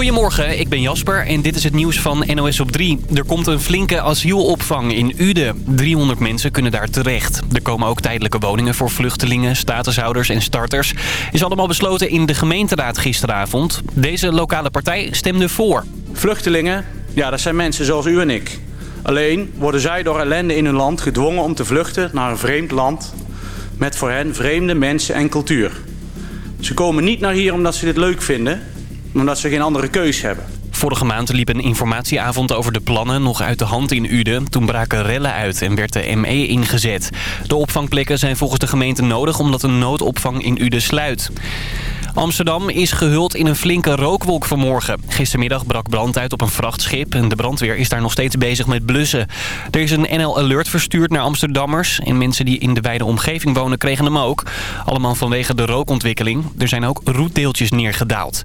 Goedemorgen, ik ben Jasper en dit is het nieuws van NOS op 3. Er komt een flinke asielopvang in Uden. 300 mensen kunnen daar terecht. Er komen ook tijdelijke woningen voor vluchtelingen, statushouders en starters. Is allemaal besloten in de gemeenteraad gisteravond. Deze lokale partij stemde voor. Vluchtelingen, ja, dat zijn mensen zoals u en ik. Alleen worden zij door ellende in hun land gedwongen om te vluchten naar een vreemd land... met voor hen vreemde mensen en cultuur. Ze komen niet naar hier omdat ze dit leuk vinden omdat ze geen andere keus hebben. Vorige maand liep een informatieavond over de plannen nog uit de hand in Uden. Toen braken rellen uit en werd de ME ingezet. De opvangplekken zijn volgens de gemeente nodig omdat een noodopvang in Uden sluit. Amsterdam is gehuld in een flinke rookwolk vanmorgen. Gistermiddag brak brand uit op een vrachtschip en de brandweer is daar nog steeds bezig met blussen. Er is een NL Alert verstuurd naar Amsterdammers en mensen die in de wijde omgeving wonen kregen hem ook. Allemaal vanwege de rookontwikkeling. Er zijn ook roetdeeltjes neergedaald.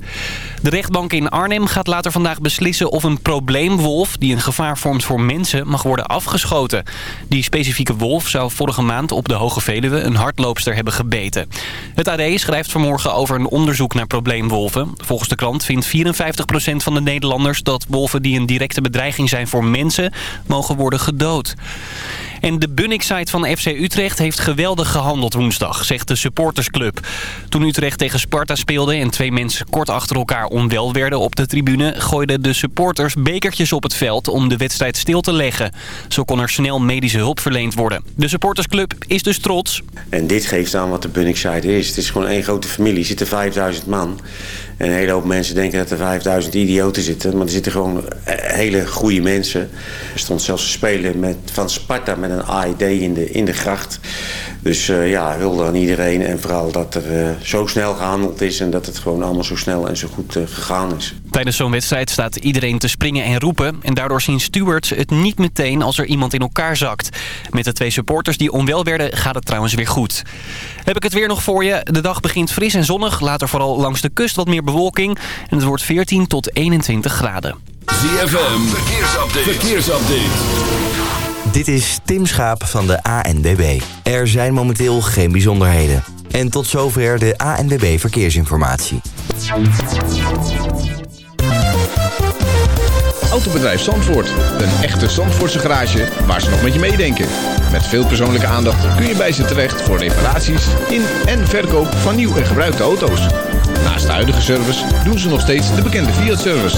De rechtbank in Arnhem gaat later vandaag beslissen of een probleemwolf die een gevaar vormt voor mensen mag worden afgeschoten. Die specifieke wolf zou vorige maand op de Hoge Veluwe een hardloopster hebben gebeten. Het AD schrijft vanmorgen over een onderzoek naar probleemwolven. Volgens de krant vindt 54% van de Nederlanders dat wolven die een directe bedreiging zijn voor mensen mogen worden gedood. En de Bunnik-site van FC Utrecht heeft geweldig gehandeld woensdag, zegt de supportersclub. Toen Utrecht tegen Sparta speelde en twee mensen kort achter elkaar onwel werden op de tribune... gooiden de supporters bekertjes op het veld om de wedstrijd stil te leggen. Zo kon er snel medische hulp verleend worden. De supportersclub is dus trots. En dit geeft aan wat de Bunnik-site is. Het is gewoon één grote familie. Er zitten 5000 man. En een hele hoop mensen denken dat er 5000 idioten zitten. Maar er zitten gewoon hele goede mensen. Er stond zelfs een speler met, van Sparta met een AID in de, in de gracht. Dus uh, ja, wilde aan iedereen. En vooral dat er uh, zo snel gehandeld is. En dat het gewoon allemaal zo snel en zo goed uh, gegaan is. Tijdens zo'n wedstrijd staat iedereen te springen en roepen. En daardoor zien stewards het niet meteen als er iemand in elkaar zakt. Met de twee supporters die onwel werden gaat het trouwens weer goed. Heb ik het weer nog voor je. De dag begint fris en zonnig. Later vooral langs de kust wat meer bewolking. En het wordt 14 tot 21 graden. ZFM, verkeersupdate. verkeersupdate. Dit is Tim Schaap van de ANWB. Er zijn momenteel geen bijzonderheden. En tot zover de ANWB Verkeersinformatie. Autobedrijf Zandvoort. Een echte Zandvoortse garage waar ze nog met je meedenken. Met veel persoonlijke aandacht kun je bij ze terecht voor reparaties in en verkoop van nieuw en gebruikte auto's. Naast de huidige service doen ze nog steeds de bekende Fiat-service.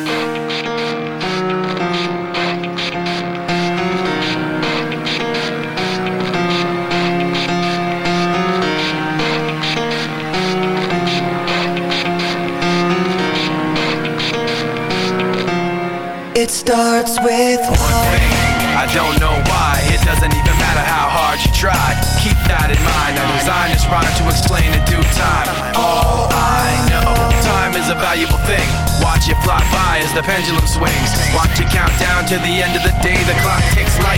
Starts with one thing. I don't know why. It doesn't even matter how hard you try. Keep that in mind. I designed this rhyme to explain in due time. All I know, time is a valuable thing. Watch it fly by as the pendulum swings. Watch it count down to the end of the day. The clock takes life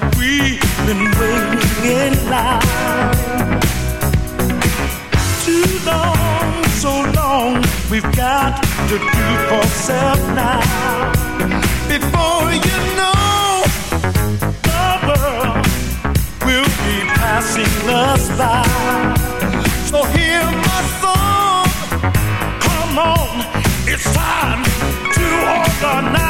that we've been waiting in line. Too long, so long, we've got to do for self now. Before you know, the world will be passing us by. So hear my song, come on, it's time to organize.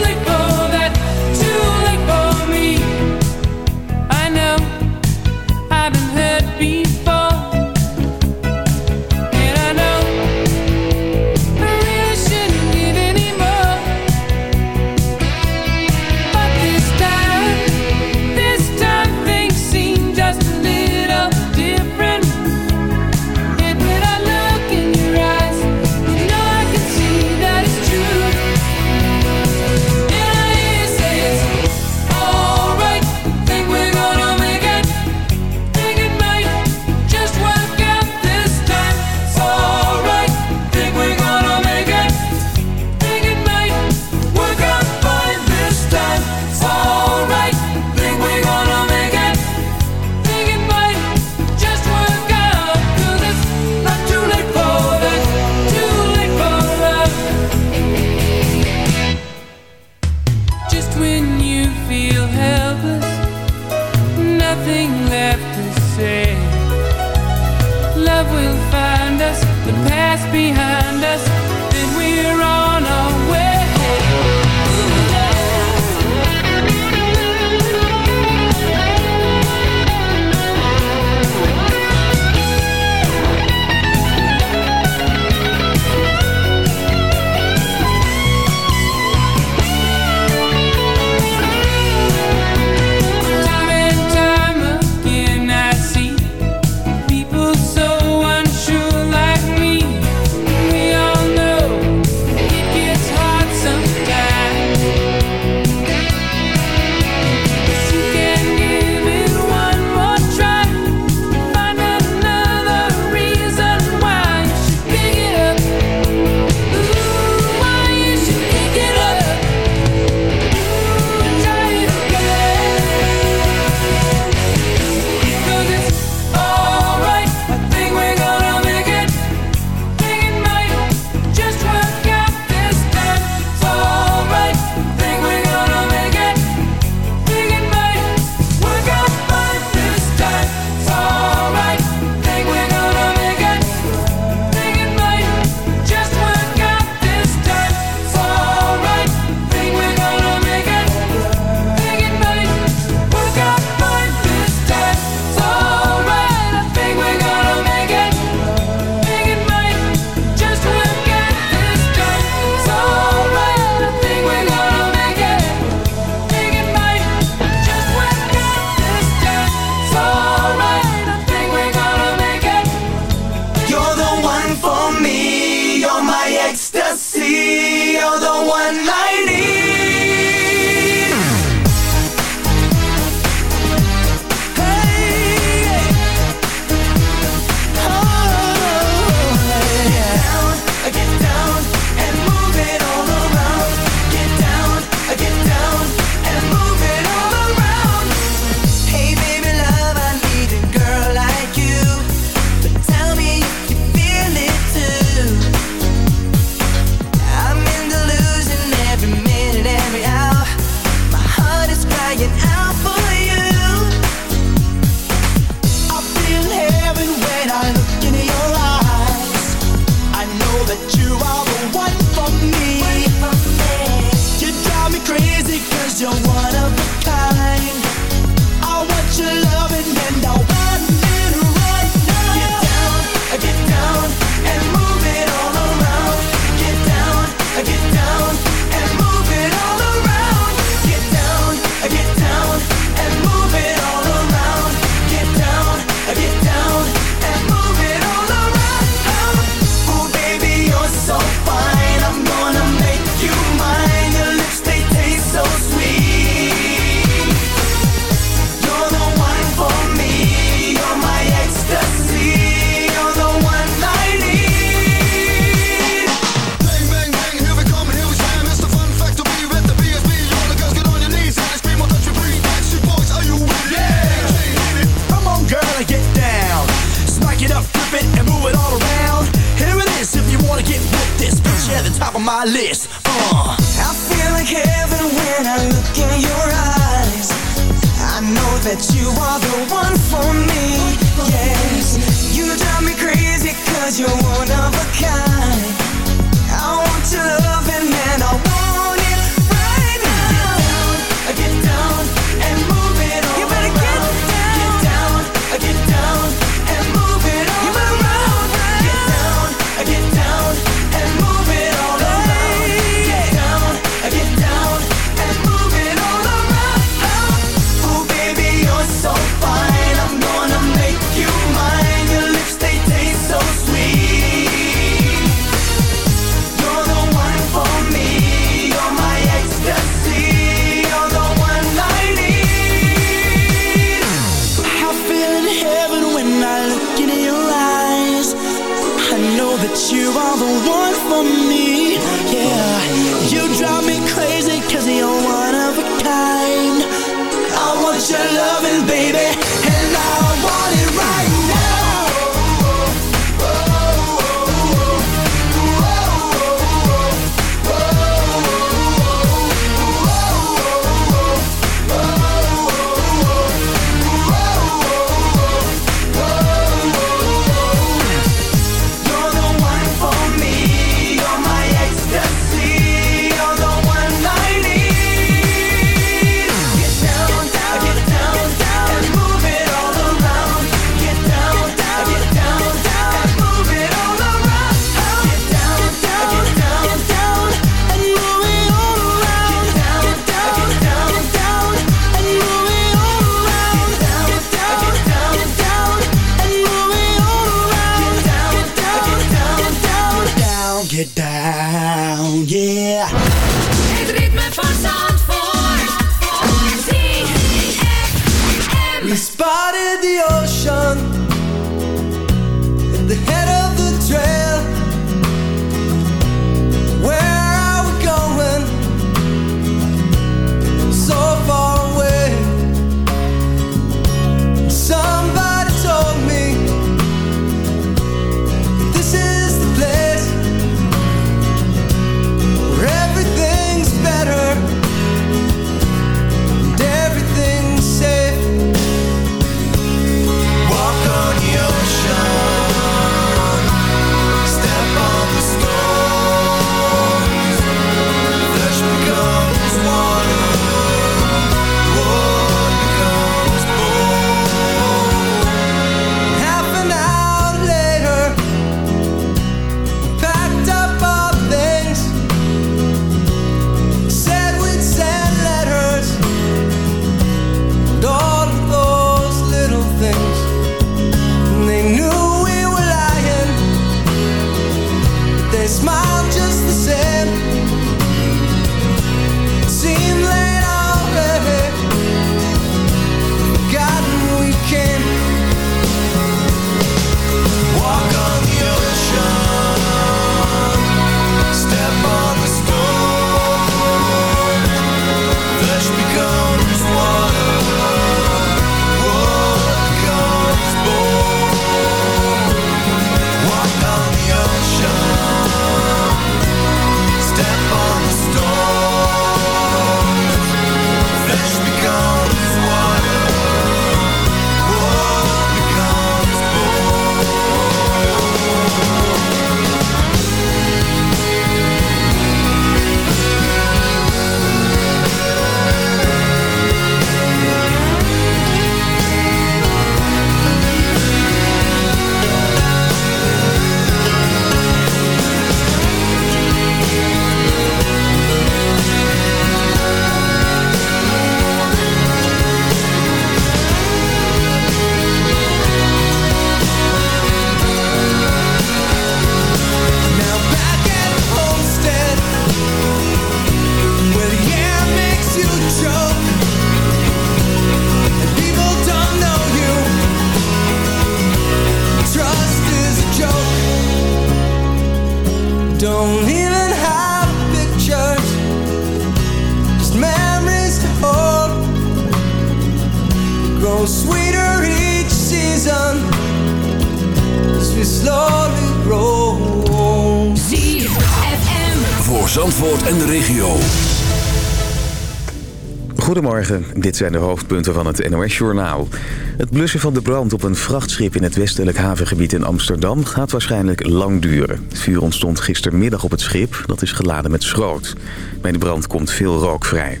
Dit zijn de hoofdpunten van het NOS-journaal. Het blussen van de brand op een vrachtschip in het westelijk havengebied in Amsterdam gaat waarschijnlijk lang duren. Het vuur ontstond gistermiddag op het schip, dat is geladen met schroot. Bij de brand komt veel rook vrij.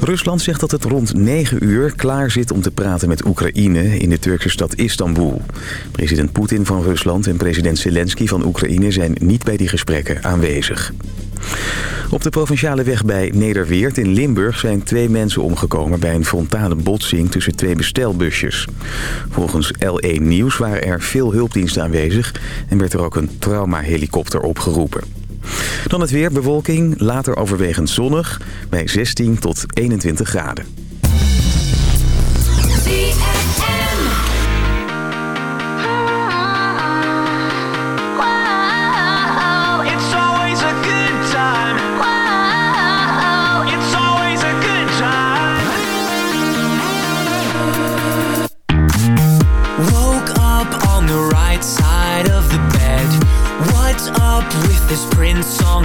Rusland zegt dat het rond 9 uur klaar zit om te praten met Oekraïne in de Turkse stad Istanbul. President Poetin van Rusland en president Zelensky van Oekraïne zijn niet bij die gesprekken aanwezig. Op de provinciale weg bij Nederweert in Limburg zijn twee mensen omgekomen bij een frontale botsing tussen twee bestelbusjes. Volgens L1 Nieuws waren er veel hulpdiensten aanwezig en werd er ook een traumahelikopter opgeroepen. Dan het weer, bewolking, later overwegend zonnig bij 16 tot 21 graden.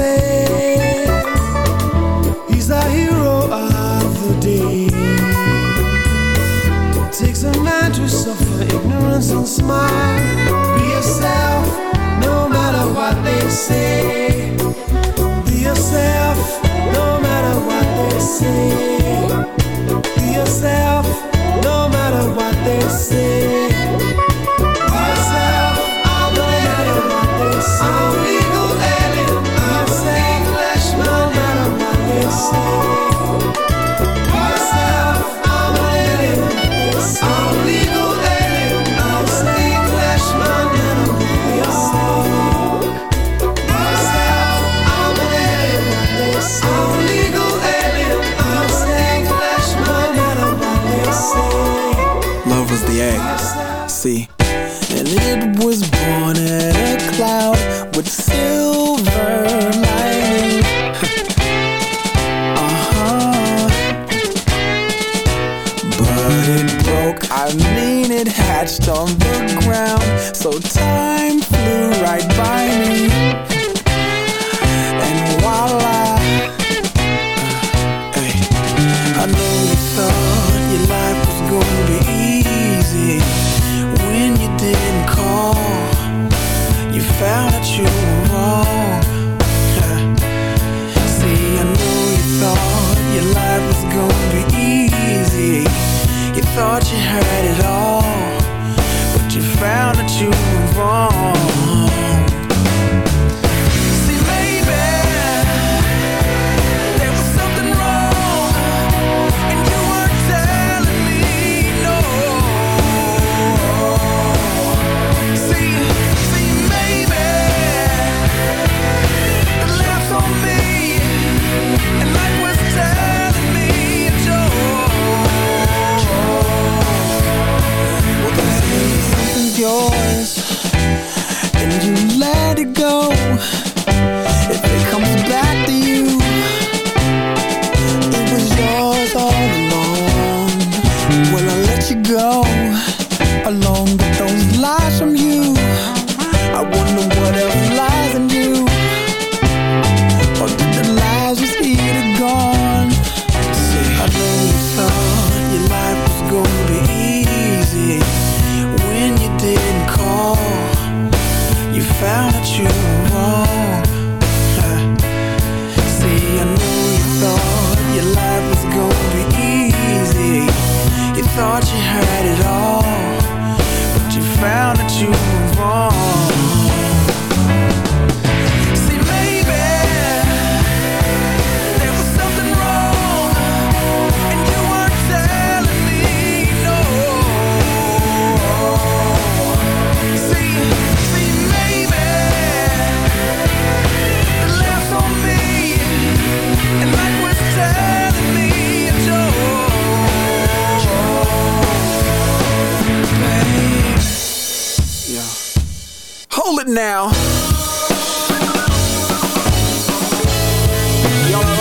say he's the hero of the day. It takes a man to suffer ignorance and smile. Be yourself, no matter what they say. Be yourself, no matter what they say. Be yourself, no matter what they say. thought you had it all.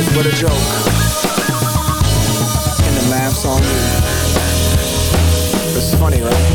is but a joke. And the laughs on me. It's funny, right?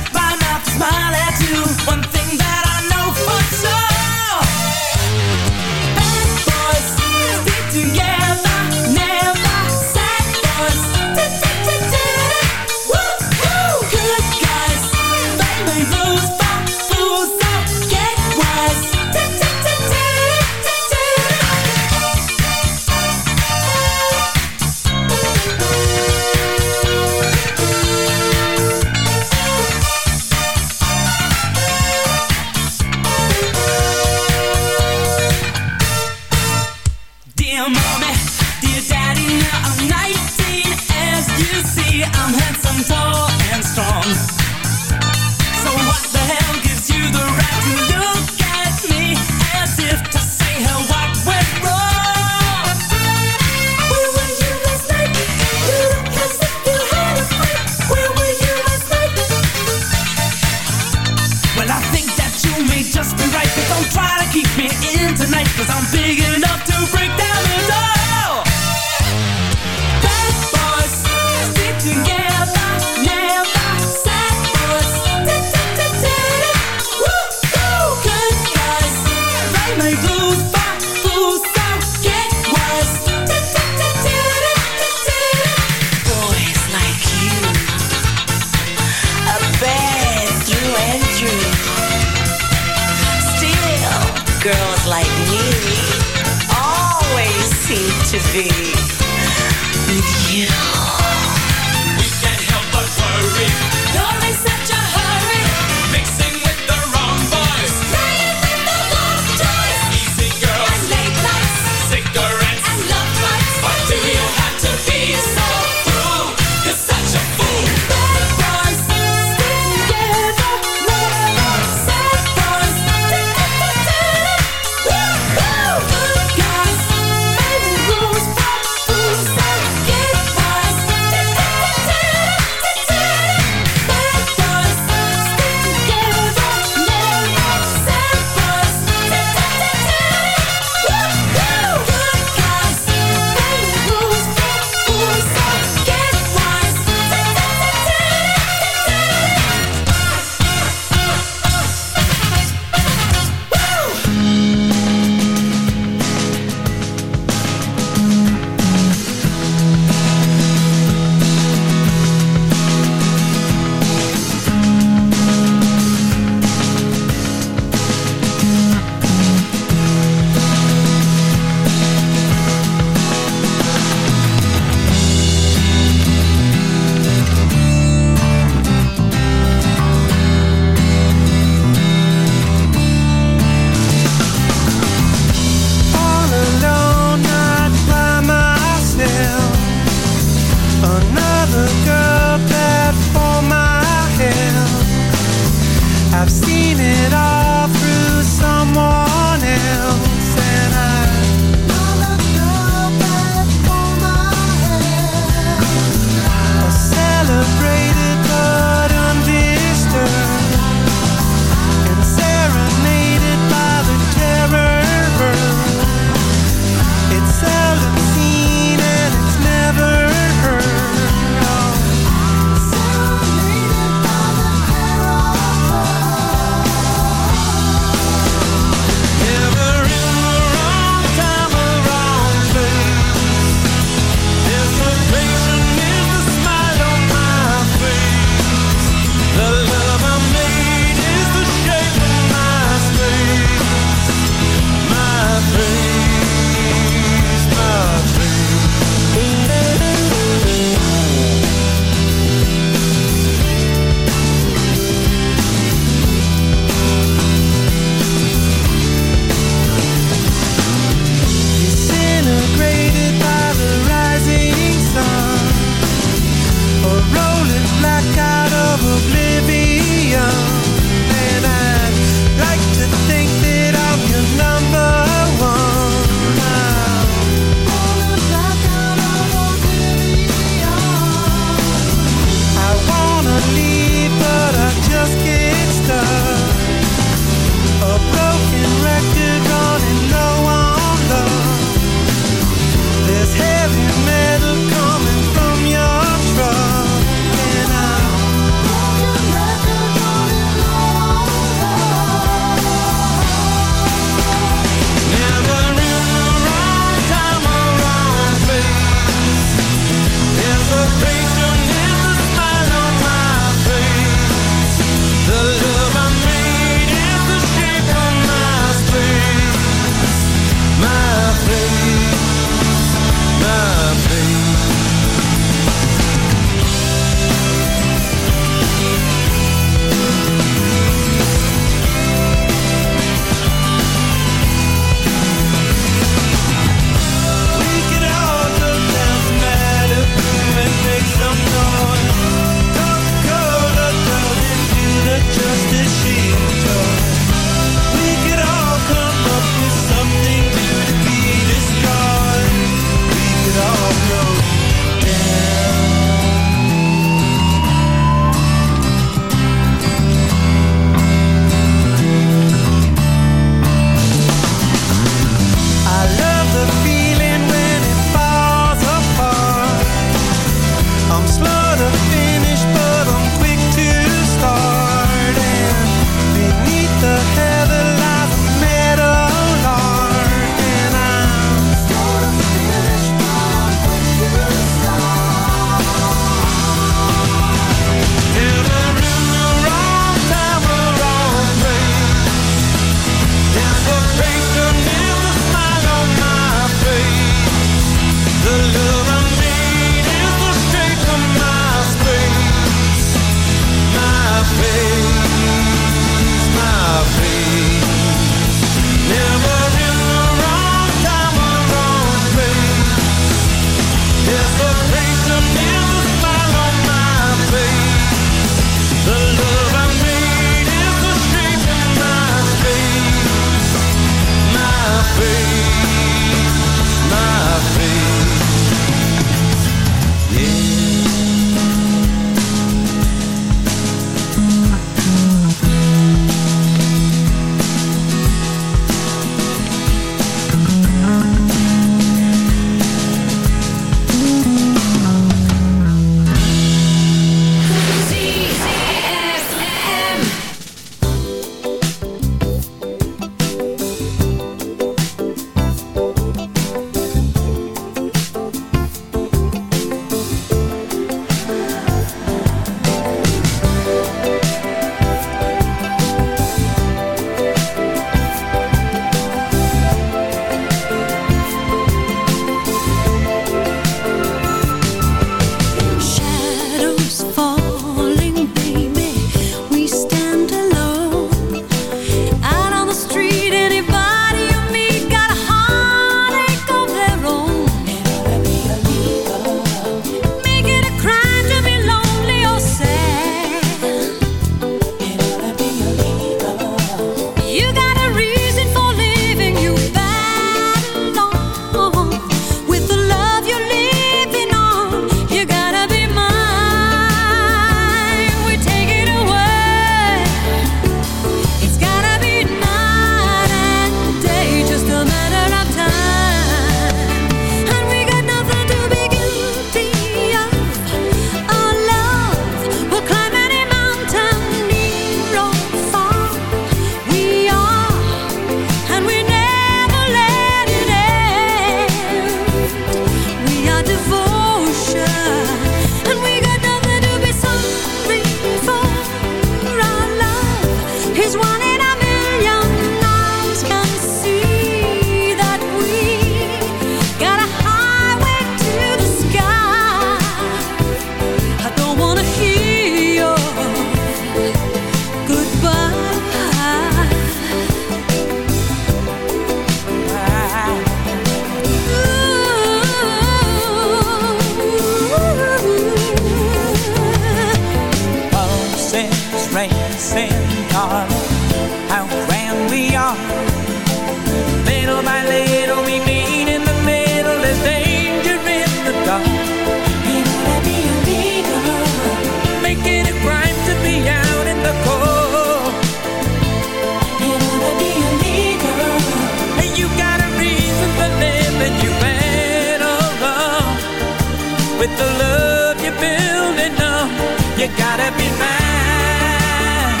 with the love you're building up. You gotta be mine.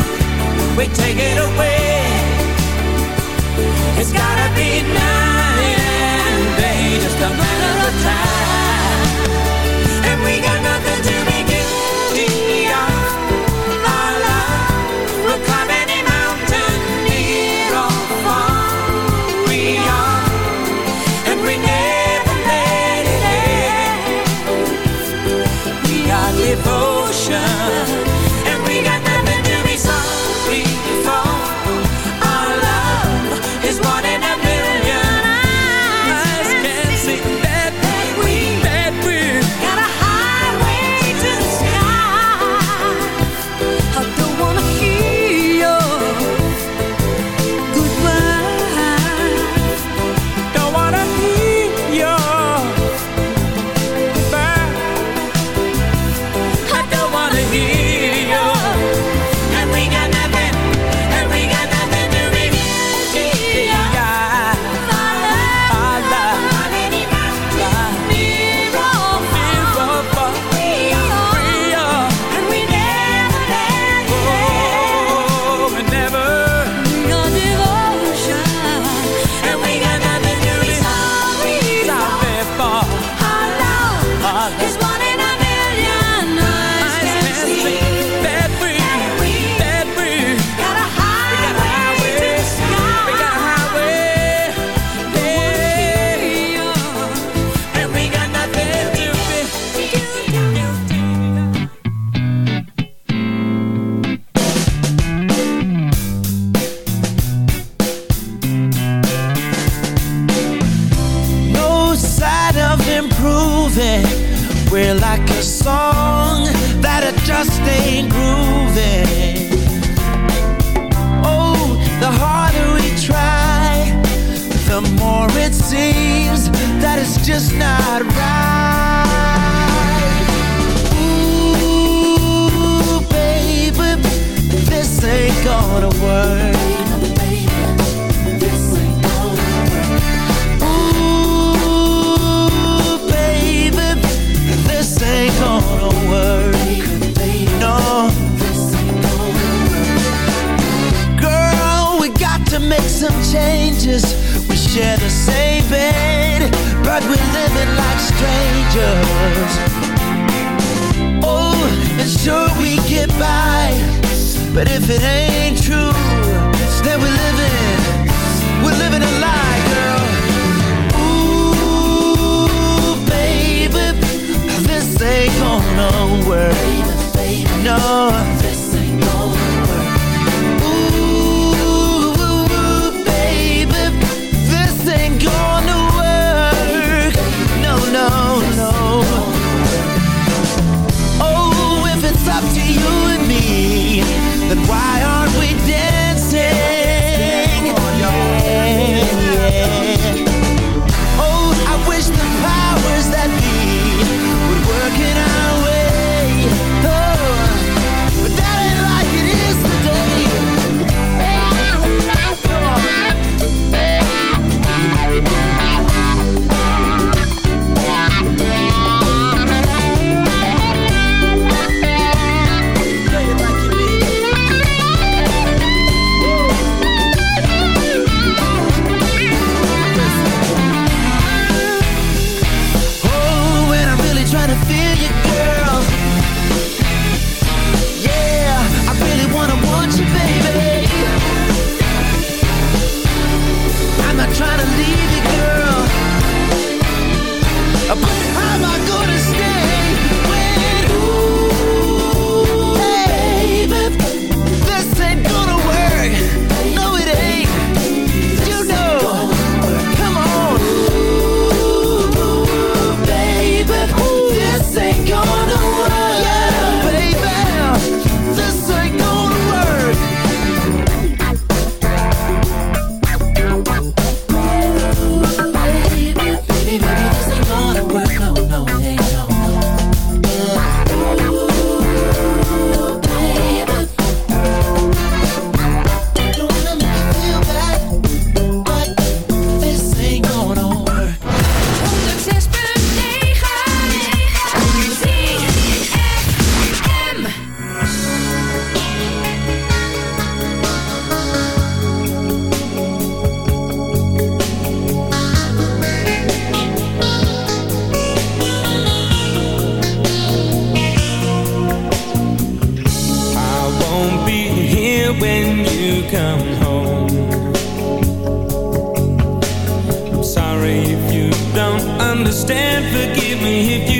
We take it away. It's gotta be now. understand, forgive me if you